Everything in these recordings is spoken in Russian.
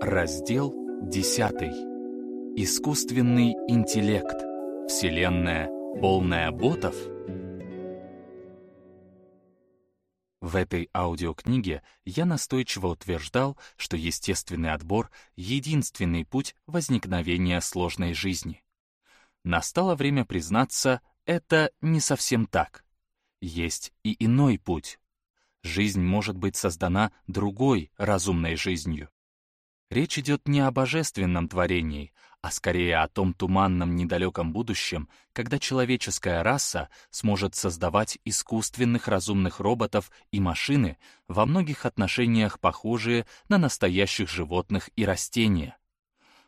Раздел 10. Искусственный интеллект. Вселенная, полная ботов? В этой аудиокниге я настойчиво утверждал, что естественный отбор — единственный путь возникновения сложной жизни. Настало время признаться, это не совсем так. Есть и иной путь. Жизнь может быть создана другой разумной жизнью. Речь идет не о божественном творении, а скорее о том туманном недалеком будущем, когда человеческая раса сможет создавать искусственных разумных роботов и машины, во многих отношениях похожие на настоящих животных и растения.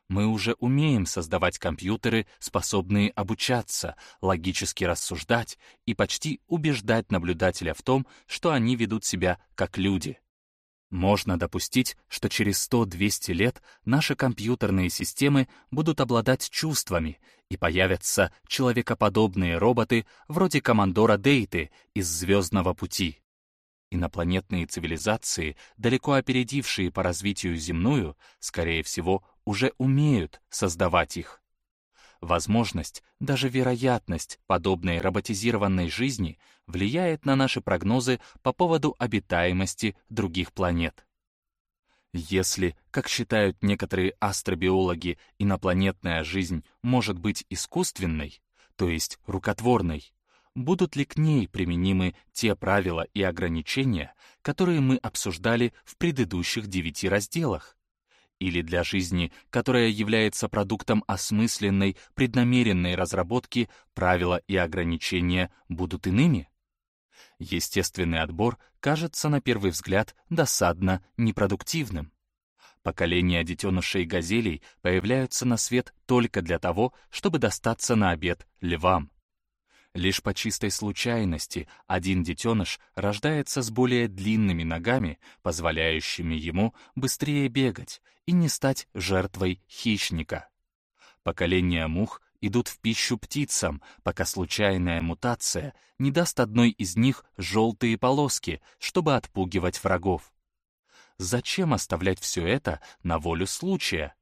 Мы уже умеем создавать компьютеры, способные обучаться, логически рассуждать и почти убеждать наблюдателя в том, что они ведут себя как люди. Можно допустить, что через 100-200 лет наши компьютерные системы будут обладать чувствами, и появятся человекоподобные роботы вроде командора Дейты из «Звездного пути». Инопланетные цивилизации, далеко опередившие по развитию земную, скорее всего, уже умеют создавать их. Возможность, даже вероятность подобной роботизированной жизни влияет на наши прогнозы по поводу обитаемости других планет. Если, как считают некоторые астробиологи, инопланетная жизнь может быть искусственной, то есть рукотворной, будут ли к ней применимы те правила и ограничения, которые мы обсуждали в предыдущих девяти разделах? Или для жизни, которая является продуктом осмысленной, преднамеренной разработки, правила и ограничения будут иными? Естественный отбор кажется на первый взгляд досадно непродуктивным. Поколения детенышей газелей появляются на свет только для того, чтобы достаться на обед львам. Лишь по чистой случайности один детеныш рождается с более длинными ногами, позволяющими ему быстрее бегать и не стать жертвой хищника. Поколения мух идут в пищу птицам, пока случайная мутация не даст одной из них желтые полоски, чтобы отпугивать врагов. Зачем оставлять все это на волю случая?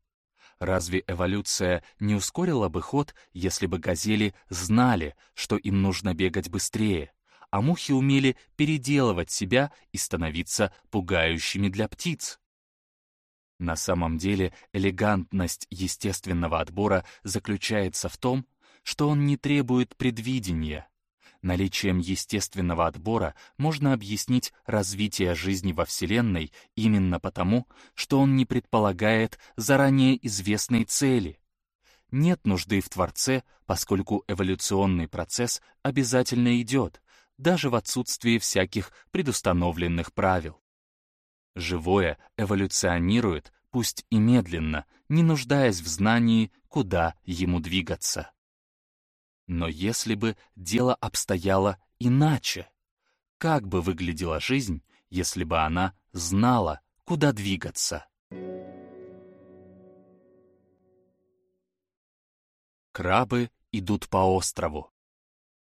Разве эволюция не ускорила бы ход, если бы газели знали, что им нужно бегать быстрее, а мухи умели переделывать себя и становиться пугающими для птиц? На самом деле элегантность естественного отбора заключается в том, что он не требует предвидения, Наличием естественного отбора можно объяснить развитие жизни во Вселенной именно потому, что он не предполагает заранее известной цели. Нет нужды в Творце, поскольку эволюционный процесс обязательно идет, даже в отсутствии всяких предустановленных правил. Живое эволюционирует, пусть и медленно, не нуждаясь в знании, куда ему двигаться. Но если бы дело обстояло иначе, как бы выглядела жизнь, если бы она знала, куда двигаться? Крабы идут по острову.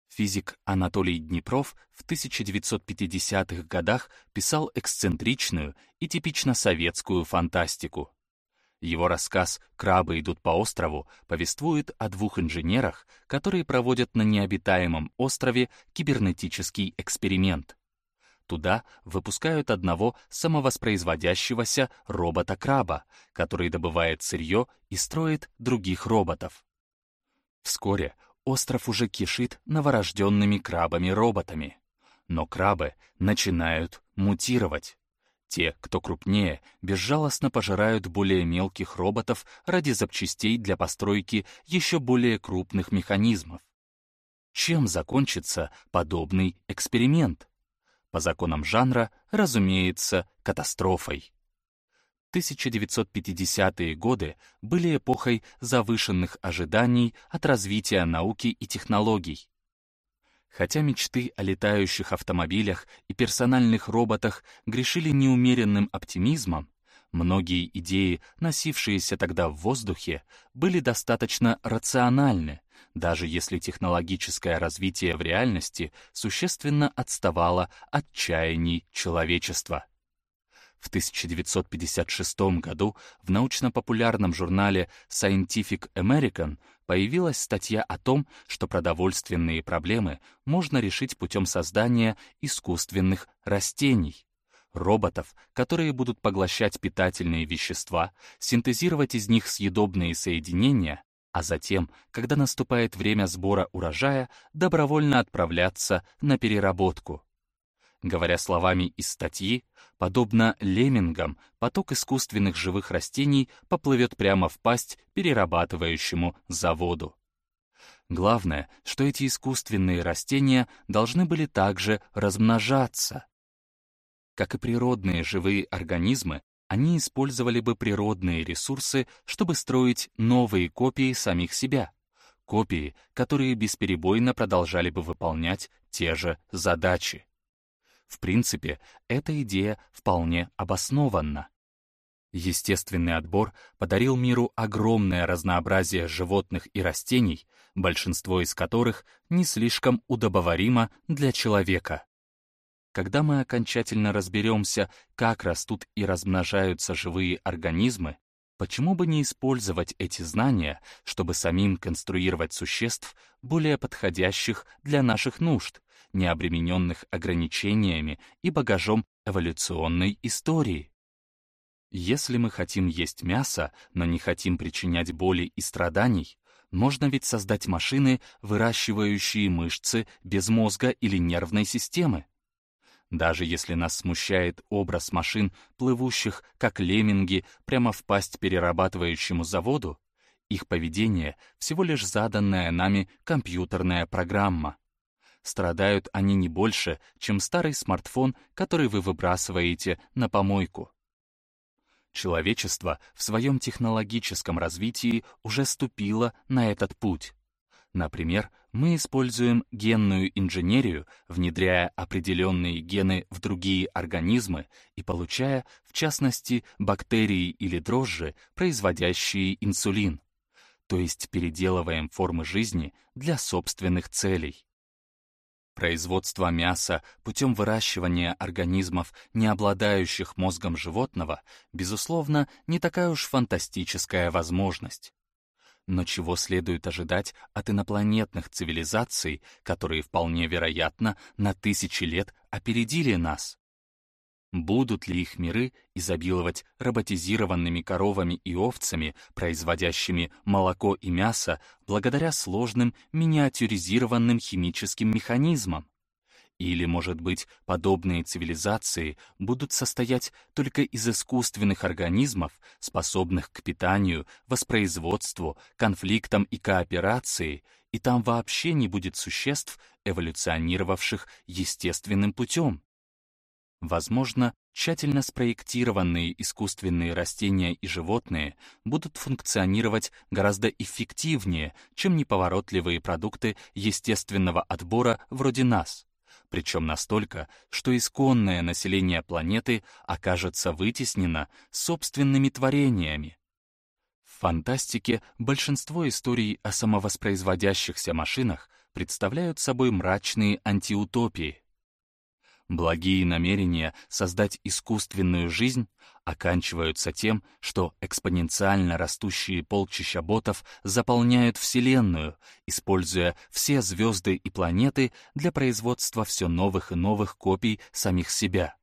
Физик Анатолий Днепров в 1950-х годах писал эксцентричную и типично советскую фантастику. Его рассказ «Крабы идут по острову» повествует о двух инженерах, которые проводят на необитаемом острове кибернетический эксперимент. Туда выпускают одного самовоспроизводящегося робота-краба, который добывает сырье и строит других роботов. Вскоре остров уже кишит новорожденными крабами-роботами. Но крабы начинают мутировать. Те, кто крупнее, безжалостно пожирают более мелких роботов ради запчастей для постройки еще более крупных механизмов. Чем закончится подобный эксперимент? По законам жанра, разумеется, катастрофой. 1950-е годы были эпохой завышенных ожиданий от развития науки и технологий. Хотя мечты о летающих автомобилях и персональных роботах грешили неумеренным оптимизмом, многие идеи, носившиеся тогда в воздухе, были достаточно рациональны, даже если технологическое развитие в реальности существенно отставало от чаяний человечества. В 1956 году в научно-популярном журнале Scientific American появилась статья о том, что продовольственные проблемы можно решить путем создания искусственных растений. Роботов, которые будут поглощать питательные вещества, синтезировать из них съедобные соединения, а затем, когда наступает время сбора урожая, добровольно отправляться на переработку. Говоря словами из статьи, подобно леммингам, поток искусственных живых растений поплывет прямо в пасть перерабатывающему заводу. Главное, что эти искусственные растения должны были также размножаться. Как и природные живые организмы, они использовали бы природные ресурсы, чтобы строить новые копии самих себя. Копии, которые бесперебойно продолжали бы выполнять те же задачи. В принципе, эта идея вполне обоснованна. Естественный отбор подарил миру огромное разнообразие животных и растений, большинство из которых не слишком удобоваримо для человека. Когда мы окончательно разберемся, как растут и размножаются живые организмы, почему бы не использовать эти знания, чтобы самим конструировать существ, более подходящих для наших нужд, не обремененных ограничениями и багажом эволюционной истории. Если мы хотим есть мясо, но не хотим причинять боли и страданий, можно ведь создать машины, выращивающие мышцы без мозга или нервной системы. Даже если нас смущает образ машин, плывущих, как лемминги, прямо в пасть перерабатывающему заводу, их поведение — всего лишь заданная нами компьютерная программа. Страдают они не больше, чем старый смартфон, который вы выбрасываете на помойку. Человечество в своем технологическом развитии уже ступило на этот путь. Например, мы используем генную инженерию, внедряя определенные гены в другие организмы и получая, в частности, бактерии или дрожжи, производящие инсулин. То есть переделываем формы жизни для собственных целей. Производство мяса путем выращивания организмов, не обладающих мозгом животного, безусловно, не такая уж фантастическая возможность. Но чего следует ожидать от инопланетных цивилизаций, которые вполне вероятно на тысячи лет опередили нас? Будут ли их миры изобиловать роботизированными коровами и овцами, производящими молоко и мясо, благодаря сложным миниатюризированным химическим механизмам? Или, может быть, подобные цивилизации будут состоять только из искусственных организмов, способных к питанию, воспроизводству, конфликтам и кооперации, и там вообще не будет существ, эволюционировавших естественным путем? Возможно, тщательно спроектированные искусственные растения и животные будут функционировать гораздо эффективнее, чем неповоротливые продукты естественного отбора вроде нас. Причем настолько, что исконное население планеты окажется вытеснено собственными творениями. В фантастике большинство историй о самовоспроизводящихся машинах представляют собой мрачные антиутопии. Благие намерения создать искусственную жизнь оканчиваются тем, что экспоненциально растущие полчища ботов заполняют Вселенную, используя все звезды и планеты для производства все новых и новых копий самих себя.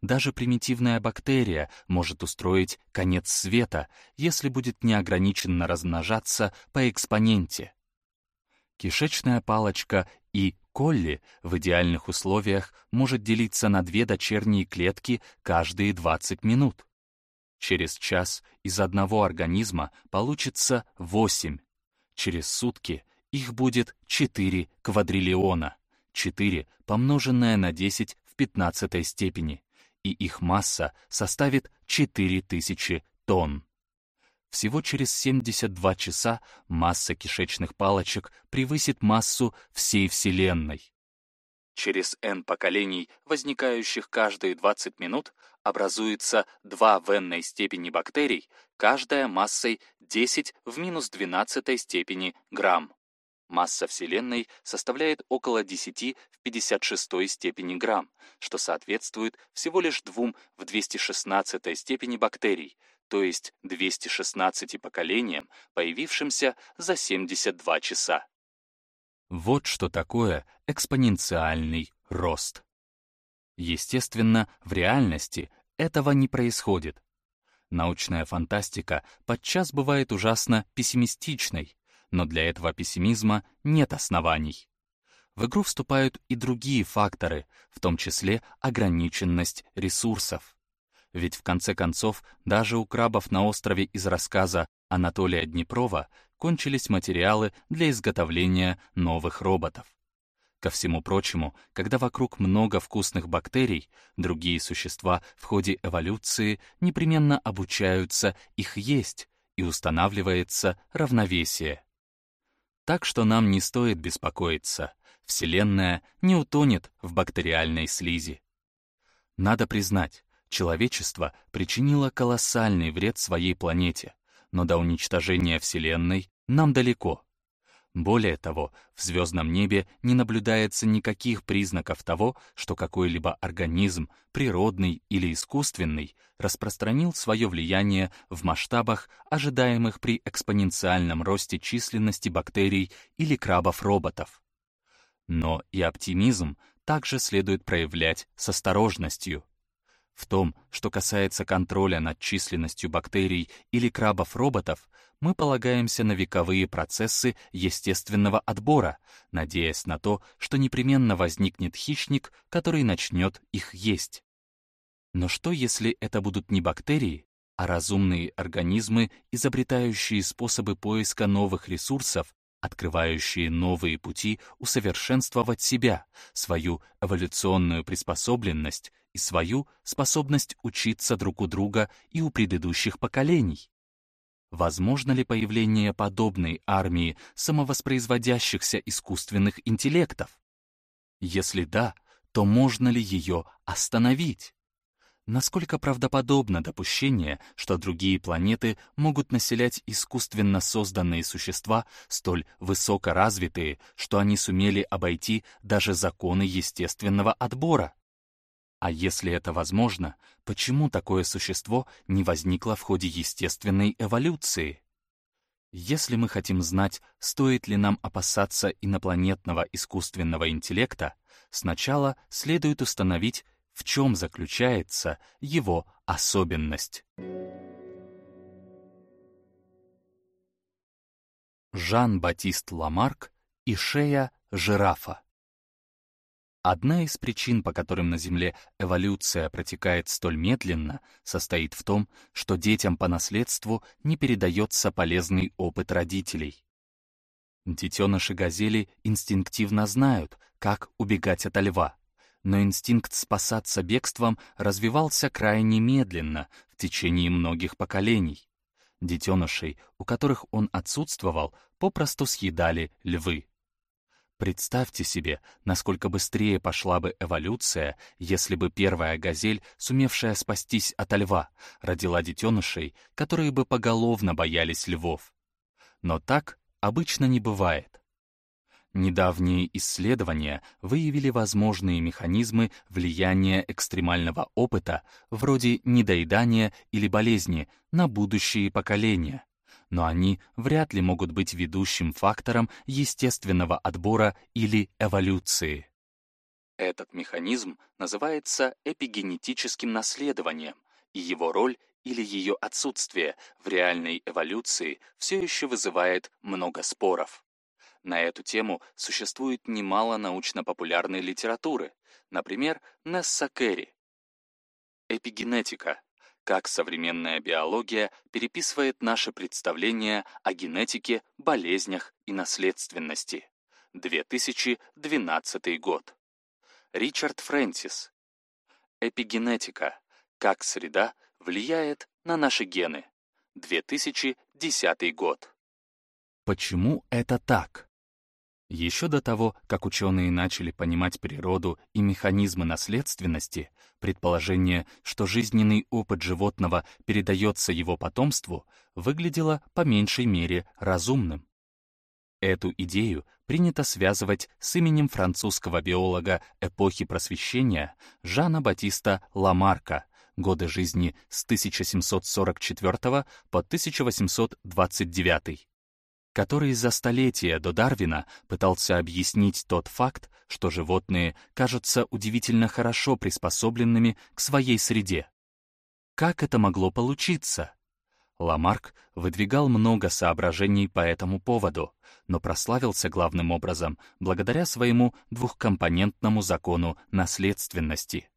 Даже примитивная бактерия может устроить конец света, если будет неограниченно размножаться по экспоненте. Кишечная палочка и Колли в идеальных условиях может делиться на две дочерние клетки каждые 20 минут. Через час из одного организма получится 8. Через сутки их будет 4 квадриллиона, 4 помноженное на 10 в 15 степени, и их масса составит 4000 тонн. Всего через 72 часа масса кишечных палочек превысит массу всей Вселенной. Через n поколений, возникающих каждые 20 минут, образуется два в n степени бактерий, каждая массой 10 в минус 12 степени грамм. Масса Вселенной составляет около 10 в 56 степени грамм, что соответствует всего лишь двум в 216 степени бактерий, то есть 216 поколениям, появившимся за 72 часа. Вот что такое экспоненциальный рост. Естественно, в реальности этого не происходит. Научная фантастика подчас бывает ужасно пессимистичной, но для этого пессимизма нет оснований. В игру вступают и другие факторы, в том числе ограниченность ресурсов. Ведь в конце концов даже у крабов на острове из рассказа Анатолия Днепрова кончились материалы для изготовления новых роботов. Ко всему прочему, когда вокруг много вкусных бактерий, другие существа в ходе эволюции непременно обучаются их есть, и устанавливается равновесие. Так что нам не стоит беспокоиться, Вселенная не утонет в бактериальной слизи. Надо признать, человечество причинило колоссальный вред своей планете, но до уничтожения Вселенной нам далеко. Более того, в звездном небе не наблюдается никаких признаков того, что какой-либо организм, природный или искусственный, распространил свое влияние в масштабах, ожидаемых при экспоненциальном росте численности бактерий или крабов-роботов. Но и оптимизм также следует проявлять с осторожностью. В том, что касается контроля над численностью бактерий или крабов-роботов, мы полагаемся на вековые процессы естественного отбора, надеясь на то, что непременно возникнет хищник, который начнет их есть. Но что, если это будут не бактерии, а разумные организмы, изобретающие способы поиска новых ресурсов, открывающие новые пути усовершенствовать себя, свою эволюционную приспособленность и свою способность учиться друг у друга и у предыдущих поколений. Возможно ли появление подобной армии самовоспроизводящихся искусственных интеллектов? Если да, то можно ли ее остановить? Насколько правдоподобно допущение, что другие планеты могут населять искусственно созданные существа, столь высокоразвитые, что они сумели обойти даже законы естественного отбора? А если это возможно, почему такое существо не возникло в ходе естественной эволюции? Если мы хотим знать, стоит ли нам опасаться инопланетного искусственного интеллекта, сначала следует установить, в чем заключается его особенность. Жан-Батист Ламарк и шея жирафа. Одна из причин, по которым на Земле эволюция протекает столь медленно, состоит в том, что детям по наследству не передается полезный опыт родителей. Детеныши газели инстинктивно знают, как убегать от льва, но инстинкт спасаться бегством развивался крайне медленно в течение многих поколений. Детенышей, у которых он отсутствовал, попросту съедали львы. Представьте себе, насколько быстрее пошла бы эволюция, если бы первая газель, сумевшая спастись от льва, родила детенышей, которые бы поголовно боялись львов. Но так обычно не бывает. Недавние исследования выявили возможные механизмы влияния экстремального опыта, вроде недоедания или болезни, на будущие поколения но они вряд ли могут быть ведущим фактором естественного отбора или эволюции. Этот механизм называется эпигенетическим наследованием, и его роль или ее отсутствие в реальной эволюции все еще вызывает много споров. На эту тему существует немало научно-популярной литературы, например, Несса Керри. Эпигенетика как современная биология переписывает наше представление о генетике, болезнях и наследственности. 2012 год. Ричард Фрэнсис. Эпигенетика. Как среда влияет на наши гены. 2010 год. Почему это так? Еще до того, как ученые начали понимать природу и механизмы наследственности, предположение, что жизненный опыт животного передается его потомству, выглядело по меньшей мере разумным. Эту идею принято связывать с именем французского биолога эпохи Просвещения Жана Батиста Ламарка, годы жизни с 1744 по 1829 который за столетия до Дарвина пытался объяснить тот факт, что животные кажутся удивительно хорошо приспособленными к своей среде. Как это могло получиться? Ламарк выдвигал много соображений по этому поводу, но прославился главным образом благодаря своему двухкомпонентному закону наследственности.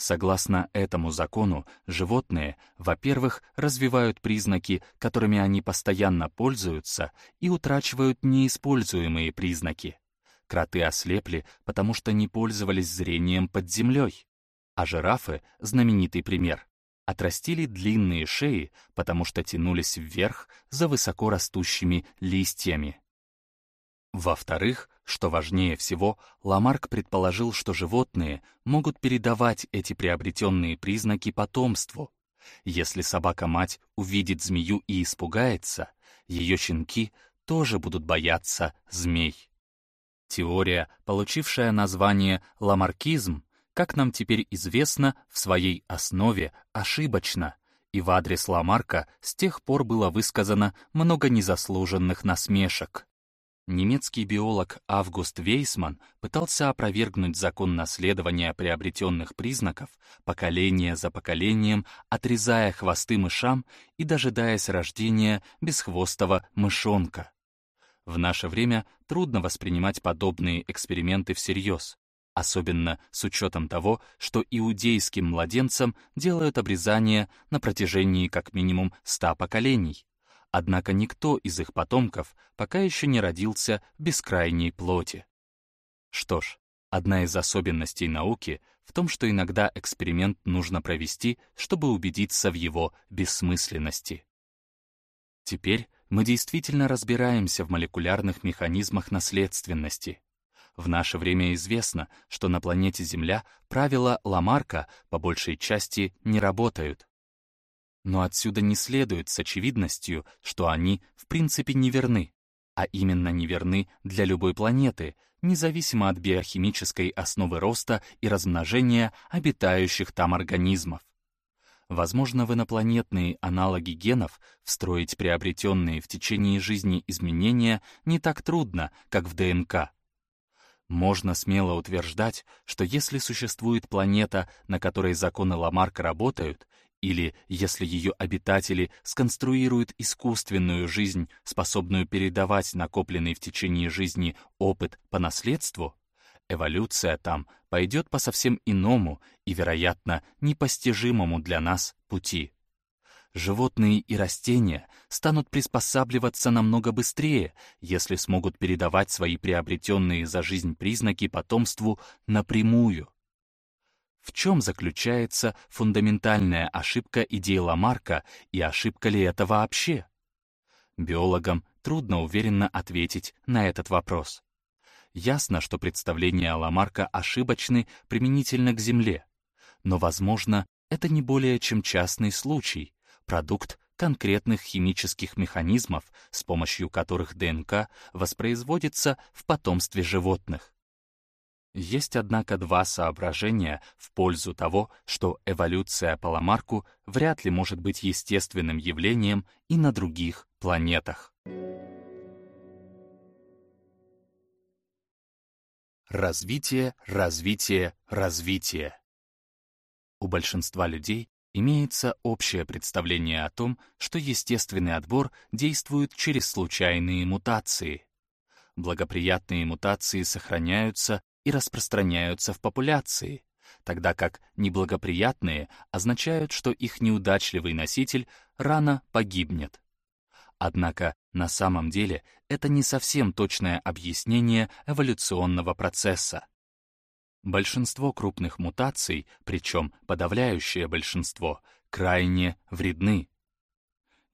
Согласно этому закону, животные, во-первых, развивают признаки, которыми они постоянно пользуются, и утрачивают неиспользуемые признаки. Кроты ослепли, потому что не пользовались зрением под землей. А жирафы, знаменитый пример, отрастили длинные шеи, потому что тянулись вверх за высоко растущими листьями. Во-вторых, что важнее всего, Ламарк предположил, что животные могут передавать эти приобретенные признаки потомству. Если собака-мать увидит змею и испугается, ее щенки тоже будут бояться змей. Теория, получившая название ламаркизм, как нам теперь известно, в своей основе ошибочна, и в адрес Ламарка с тех пор было высказано много незаслуженных насмешек. Немецкий биолог Август Вейсман пытался опровергнуть закон наследования приобретенных признаков поколение за поколением, отрезая хвосты мышам и дожидаясь рождения бесхвостого мышонка. В наше время трудно воспринимать подобные эксперименты всерьез, особенно с учетом того, что иудейским младенцам делают обрезание на протяжении как минимум ста поколений. Однако никто из их потомков пока еще не родился в бескрайней плоти. Что ж, одна из особенностей науки в том, что иногда эксперимент нужно провести, чтобы убедиться в его бессмысленности. Теперь мы действительно разбираемся в молекулярных механизмах наследственности. В наше время известно, что на планете Земля правила Ламарка по большей части не работают. Но отсюда не следует с очевидностью, что они в принципе неверны, а именно неверны для любой планеты, независимо от биохимической основы роста и размножения обитающих там организмов. Возможно, в инопланетные аналоги генов встроить приобретенные в течение жизни изменения не так трудно, как в ДНК. Можно смело утверждать, что если существует планета, на которой законы Ламарка работают, или если ее обитатели сконструируют искусственную жизнь, способную передавать накопленный в течение жизни опыт по наследству, эволюция там пойдет по совсем иному и, вероятно, непостижимому для нас пути. Животные и растения станут приспосабливаться намного быстрее, если смогут передавать свои приобретенные за жизнь признаки потомству напрямую. В чем заключается фундаментальная ошибка идеи Ламарка и ошибка ли это вообще? Биологам трудно уверенно ответить на этот вопрос. Ясно, что представления Ламарка ошибочны применительно к Земле, но, возможно, это не более чем частный случай, продукт конкретных химических механизмов, с помощью которых ДНК воспроизводится в потомстве животных. Есть, однако, два соображения в пользу того, что эволюция по Ламарку вряд ли может быть естественным явлением и на других планетах. Развитие, развитие, развитие. У большинства людей имеется общее представление о том, что естественный отбор действует через случайные мутации. Благоприятные мутации сохраняются и распространяются в популяции, тогда как неблагоприятные означают, что их неудачливый носитель рано погибнет. Однако на самом деле это не совсем точное объяснение эволюционного процесса. Большинство крупных мутаций, причем подавляющее большинство, крайне вредны.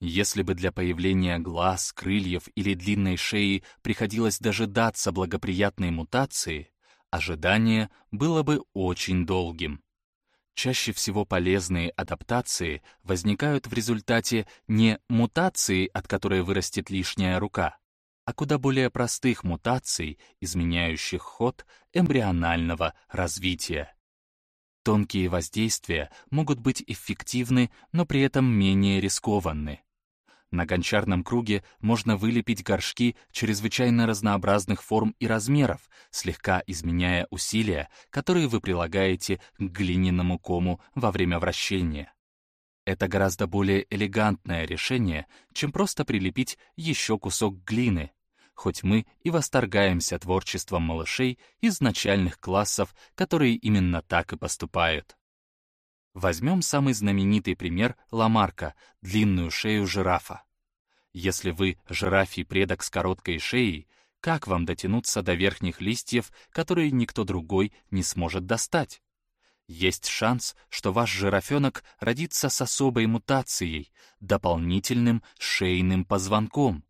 Если бы для появления глаз, крыльев или длинной шеи приходилось дожидаться благоприятной мутации, ожидание было бы очень долгим. Чаще всего полезные адаптации возникают в результате не мутации, от которой вырастет лишняя рука, а куда более простых мутаций, изменяющих ход эмбрионального развития. Тонкие воздействия могут быть эффективны, но при этом менее рискованны. На гончарном круге можно вылепить горшки чрезвычайно разнообразных форм и размеров, слегка изменяя усилия, которые вы прилагаете к глиняному кому во время вращения. Это гораздо более элегантное решение, чем просто прилепить еще кусок глины, хоть мы и восторгаемся творчеством малышей из начальных классов, которые именно так и поступают. Возьмем самый знаменитый пример Ламарка — длинную шею жирафа. Если вы жирафий предок с короткой шеей, как вам дотянуться до верхних листьев, которые никто другой не сможет достать? Есть шанс, что ваш жирафенок родится с особой мутацией, дополнительным шейным позвонком.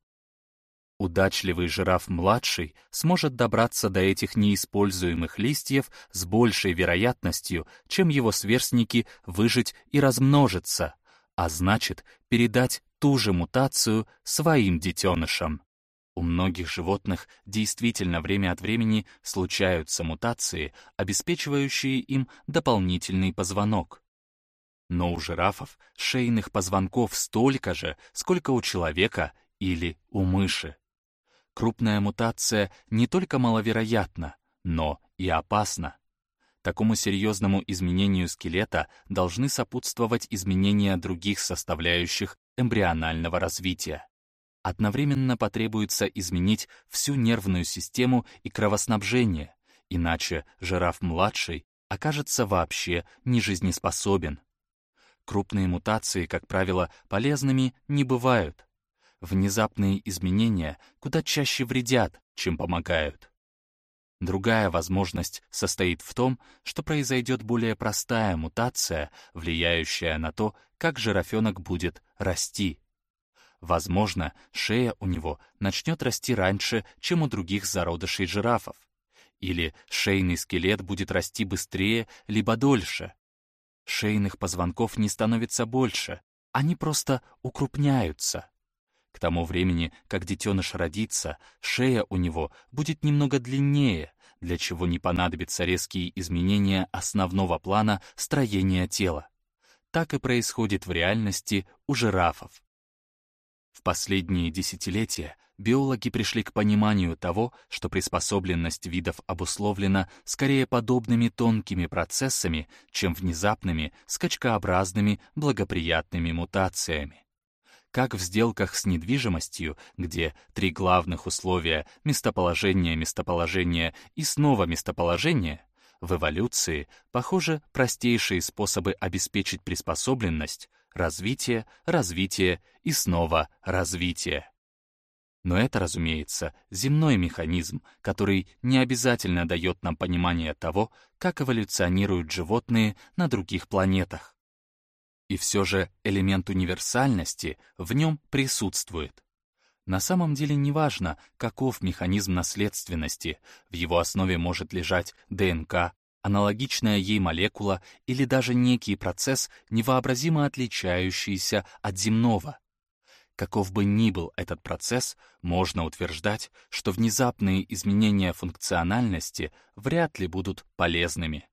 Удачливый жираф-младший сможет добраться до этих неиспользуемых листьев с большей вероятностью, чем его сверстники выжить и размножиться, а значит, передать ту же мутацию своим детенышам. У многих животных действительно время от времени случаются мутации, обеспечивающие им дополнительный позвонок. Но у жирафов шейных позвонков столько же, сколько у человека или у мыши крупная мутация не только маловероятна, но и опасна. Такому серьезному изменению скелета должны сопутствовать изменения других составляющих эмбрионального развития. Одновременно потребуется изменить всю нервную систему и кровоснабжение, иначе жираф-младший окажется вообще нежизнеспособен. Крупные мутации, как правило, полезными не бывают, внезапные изменения куда чаще вредят, чем помогают. Другая возможность состоит в том, что произойдет более простая мутация, влияющая на то, как жирафенок будет расти. Возможно, шея у него начнет расти раньше, чем у других зародышей жирафов. Или шейный скелет будет расти быстрее, либо дольше. Шейных позвонков не становится больше, они просто укрупняются. К тому времени, как детеныш родится, шея у него будет немного длиннее, для чего не понадобятся резкие изменения основного плана строения тела. Так и происходит в реальности у жирафов. В последние десятилетия биологи пришли к пониманию того, что приспособленность видов обусловлена скорее подобными тонкими процессами, чем внезапными, скачкообразными, благоприятными мутациями как в сделках с недвижимостью, где три главных условия — местоположение, местоположение и снова местоположение — в эволюции, похоже, простейшие способы обеспечить приспособленность — развитие, развитие и снова развитие. Но это, разумеется, земной механизм, который не обязательно дает нам понимание того, как эволюционируют животные на других планетах. И все же элемент универсальности в нем присутствует. На самом деле неважно, каков механизм наследственности, в его основе может лежать ДНК, аналогичная ей молекула или даже некий процесс, невообразимо отличающийся от земного. Каков бы ни был этот процесс, можно утверждать, что внезапные изменения функциональности вряд ли будут полезными.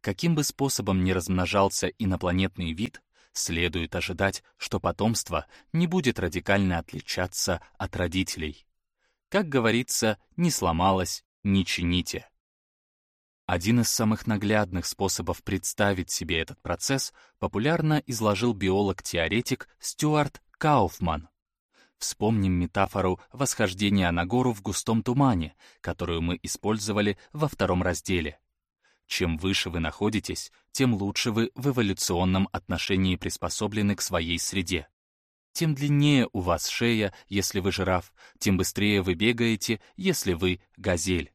Каким бы способом ни размножался инопланетный вид, следует ожидать, что потомство не будет радикально отличаться от родителей. Как говорится, не сломалось, не чините. Один из самых наглядных способов представить себе этот процесс популярно изложил биолог-теоретик Стюарт Кауфман. Вспомним метафору восхождения на гору в густом тумане, которую мы использовали во втором разделе. Чем выше вы находитесь, тем лучше вы в эволюционном отношении приспособлены к своей среде. Тем длиннее у вас шея, если вы жираф, тем быстрее вы бегаете, если вы газель.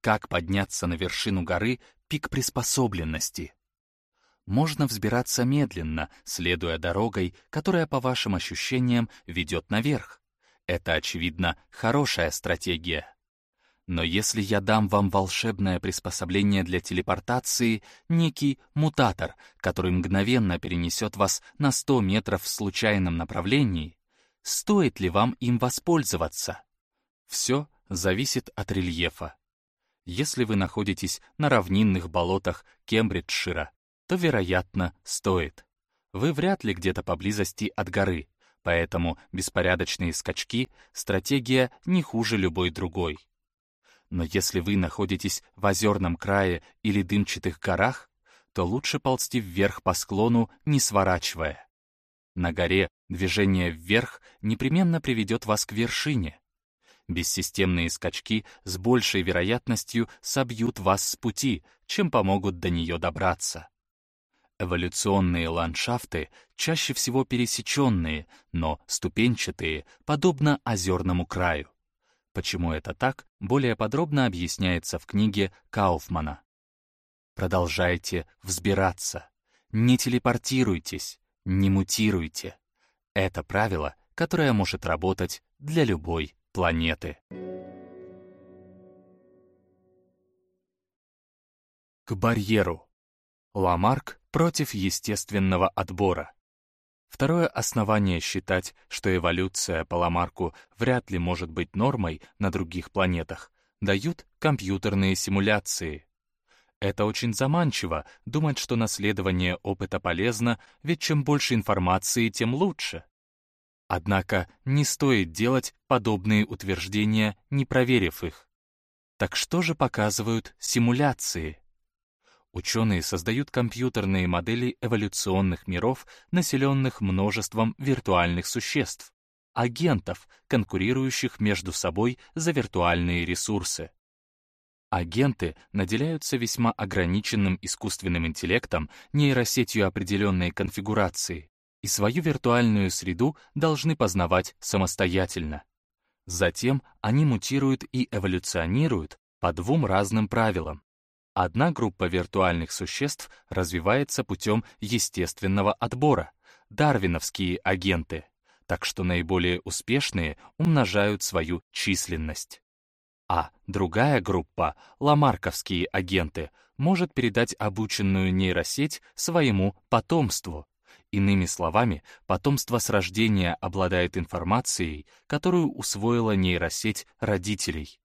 Как подняться на вершину горы — пик приспособленности. Можно взбираться медленно, следуя дорогой, которая, по вашим ощущениям, ведет наверх. Это, очевидно, хорошая стратегия. Но если я дам вам волшебное приспособление для телепортации, некий мутатор, который мгновенно перенесет вас на 100 метров в случайном направлении, стоит ли вам им воспользоваться? Все зависит от рельефа. Если вы находитесь на равнинных болотах Кембриджшира, то, вероятно, стоит. Вы вряд ли где-то поблизости от горы, поэтому беспорядочные скачки — стратегия не хуже любой другой. Но если вы находитесь в озерном крае или дымчатых горах, то лучше ползти вверх по склону, не сворачивая. На горе движение вверх непременно приведет вас к вершине. Бессистемные скачки с большей вероятностью собьют вас с пути, чем помогут до нее добраться. Эволюционные ландшафты чаще всего пересеченные, но ступенчатые, подобно озерному краю. Почему это так, более подробно объясняется в книге Кауфмана. Продолжайте взбираться. Не телепортируйтесь, не мутируйте. Это правило, которое может работать для любой планеты. К барьеру. Ламарк против естественного отбора. Второе основание считать, что эволюция по Ламарку вряд ли может быть нормой на других планетах, дают компьютерные симуляции. Это очень заманчиво, думать, что наследование опыта полезно, ведь чем больше информации, тем лучше. Однако не стоит делать подобные утверждения, не проверив их. Так что же показывают симуляции? Ученые создают компьютерные модели эволюционных миров, населенных множеством виртуальных существ, агентов, конкурирующих между собой за виртуальные ресурсы. Агенты наделяются весьма ограниченным искусственным интеллектом, нейросетью определенной конфигурации, и свою виртуальную среду должны познавать самостоятельно. Затем они мутируют и эволюционируют по двум разным правилам. Одна группа виртуальных существ развивается путем естественного отбора, дарвиновские агенты, так что наиболее успешные умножают свою численность. А другая группа, ламарковские агенты, может передать обученную нейросеть своему потомству, Иными словами, потомство с рождения обладает информацией, которую усвоила нейросеть родителей.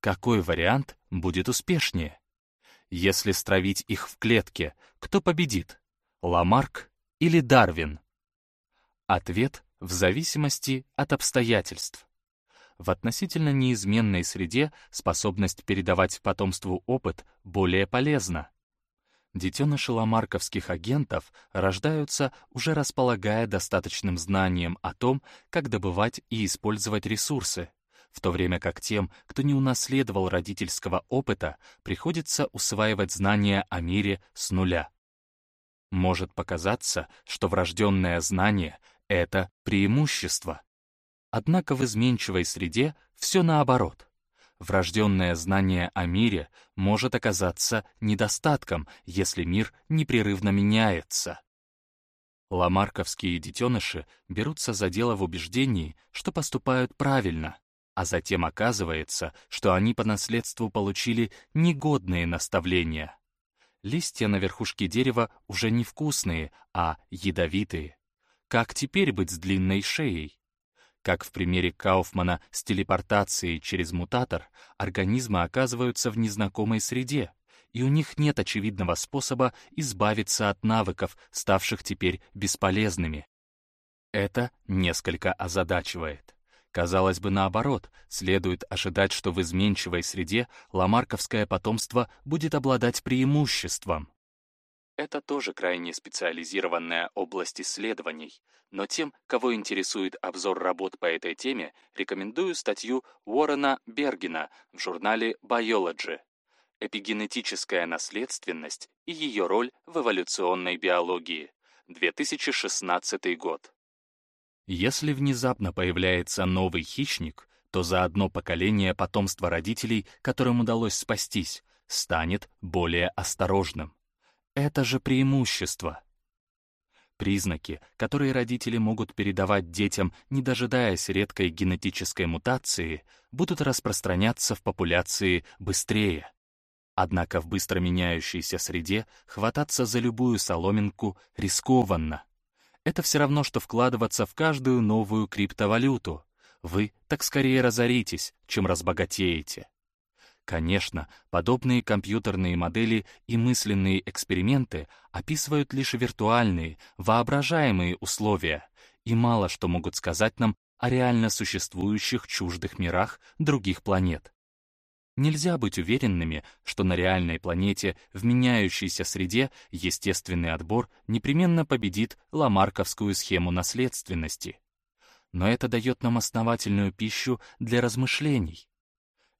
Какой вариант будет успешнее? Если стравить их в клетке, кто победит? Ламарк или Дарвин? Ответ в зависимости от обстоятельств. В относительно неизменной среде способность передавать потомству опыт более полезна. Детеныши ламарковских агентов рождаются, уже располагая достаточным знанием о том, как добывать и использовать ресурсы, в то время как тем, кто не унаследовал родительского опыта, приходится усваивать знания о мире с нуля. Может показаться, что врожденное знание — это преимущество. Однако в изменчивой среде все наоборот — Врожденное знание о мире может оказаться недостатком, если мир непрерывно меняется. Ламарковские детеныши берутся за дело в убеждении, что поступают правильно, а затем оказывается, что они по наследству получили негодные наставления. Листья на верхушке дерева уже не вкусные, а ядовитые. Как теперь быть с длинной шеей? Как в примере Кауфмана с телепортацией через мутатор, организмы оказываются в незнакомой среде, и у них нет очевидного способа избавиться от навыков, ставших теперь бесполезными. Это несколько озадачивает. Казалось бы, наоборот, следует ожидать, что в изменчивой среде ламарковское потомство будет обладать преимуществом. Это тоже крайне специализированная область исследований, но тем, кого интересует обзор работ по этой теме, рекомендую статью Уоррена Бергена в журнале Biology «Эпигенетическая наследственность и ее роль в эволюционной биологии», 2016 год. Если внезапно появляется новый хищник, то за одно поколение потомства родителей, которым удалось спастись, станет более осторожным. Это же преимущество. Признаки, которые родители могут передавать детям, не дожидаясь редкой генетической мутации, будут распространяться в популяции быстрее. Однако в быстро меняющейся среде хвататься за любую соломинку рискованно. Это все равно, что вкладываться в каждую новую криптовалюту. вы так скорее разоритесь, чем разбогатеете. Конечно, подобные компьютерные модели и мысленные эксперименты описывают лишь виртуальные, воображаемые условия и мало что могут сказать нам о реально существующих чуждых мирах других планет. Нельзя быть уверенными, что на реальной планете в меняющейся среде естественный отбор непременно победит ламарковскую схему наследственности. Но это дает нам основательную пищу для размышлений.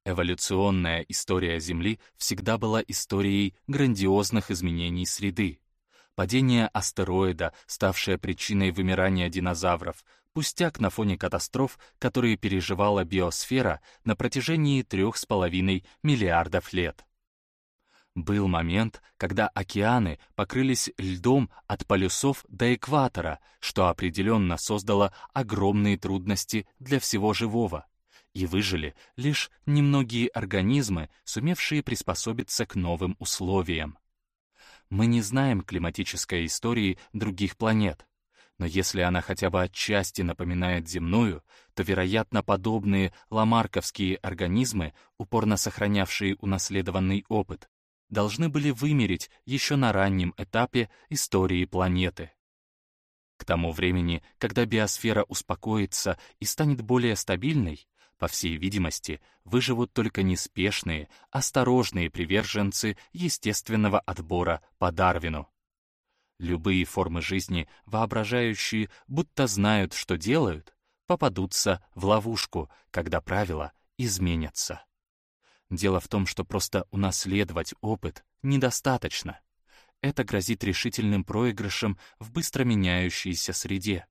Эволюционная история Земли всегда была историей грандиозных изменений среды. Падение астероида, ставшее причиной вымирания динозавров, пустяк на фоне катастроф, которые переживала биосфера на протяжении трех с половиной миллиардов лет. Был момент, когда океаны покрылись льдом от полюсов до экватора, что определенно создало огромные трудности для всего живого и выжили лишь немногие организмы, сумевшие приспособиться к новым условиям. Мы не знаем климатической истории других планет, но если она хотя бы отчасти напоминает земную, то, вероятно, подобные ламарковские организмы, упорно сохранявшие унаследованный опыт, должны были вымереть еще на раннем этапе истории планеты. К тому времени, когда биосфера успокоится и станет более стабильной, по всей видимости, выживут только неспешные, осторожные приверженцы естественного отбора по Дарвину. Любые формы жизни, воображающие, будто знают, что делают, попадутся в ловушку, когда правила изменятся. Дело в том, что просто унаследовать опыт недостаточно. Это грозит решительным проигрышем в быстро меняющейся среде.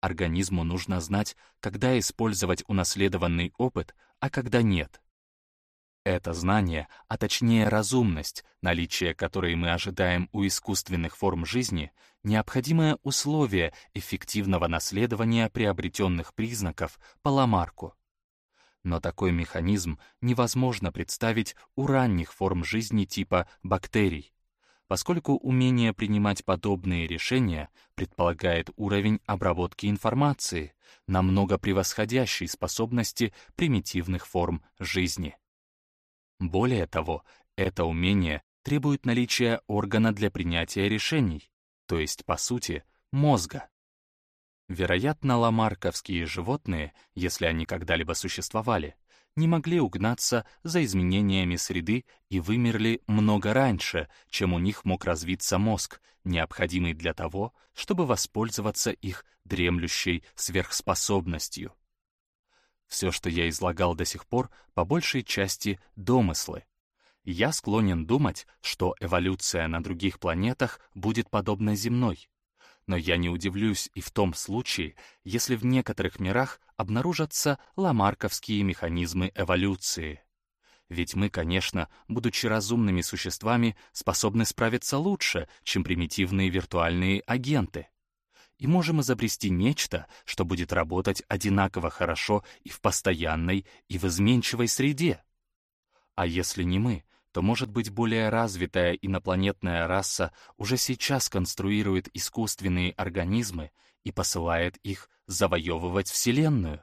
Организму нужно знать, когда использовать унаследованный опыт, а когда нет. Это знание, а точнее разумность, наличие которой мы ожидаем у искусственных форм жизни, необходимое условие эффективного наследования приобретенных признаков по Ламарку. Но такой механизм невозможно представить у ранних форм жизни типа бактерий, поскольку умение принимать подобные решения предполагает уровень обработки информации, намного превосходящий способности примитивных форм жизни. Более того, это умение требует наличия органа для принятия решений, то есть, по сути, мозга. Вероятно, ламарковские животные, если они когда-либо существовали, не могли угнаться за изменениями среды и вымерли много раньше, чем у них мог развиться мозг, необходимый для того, чтобы воспользоваться их дремлющей сверхспособностью. Все, что я излагал до сих пор, по большей части домыслы. Я склонен думать, что эволюция на других планетах будет подобна земной, но я не удивлюсь и в том случае, если в некоторых мирах обнаружатся ламарковские механизмы эволюции. Ведь мы, конечно, будучи разумными существами, способны справиться лучше, чем примитивные виртуальные агенты. И можем изобрести нечто, что будет работать одинаково хорошо и в постоянной, и в изменчивой среде. А если не мы, то, может быть, более развитая инопланетная раса уже сейчас конструирует искусственные организмы и посылает их завоевывать Вселенную.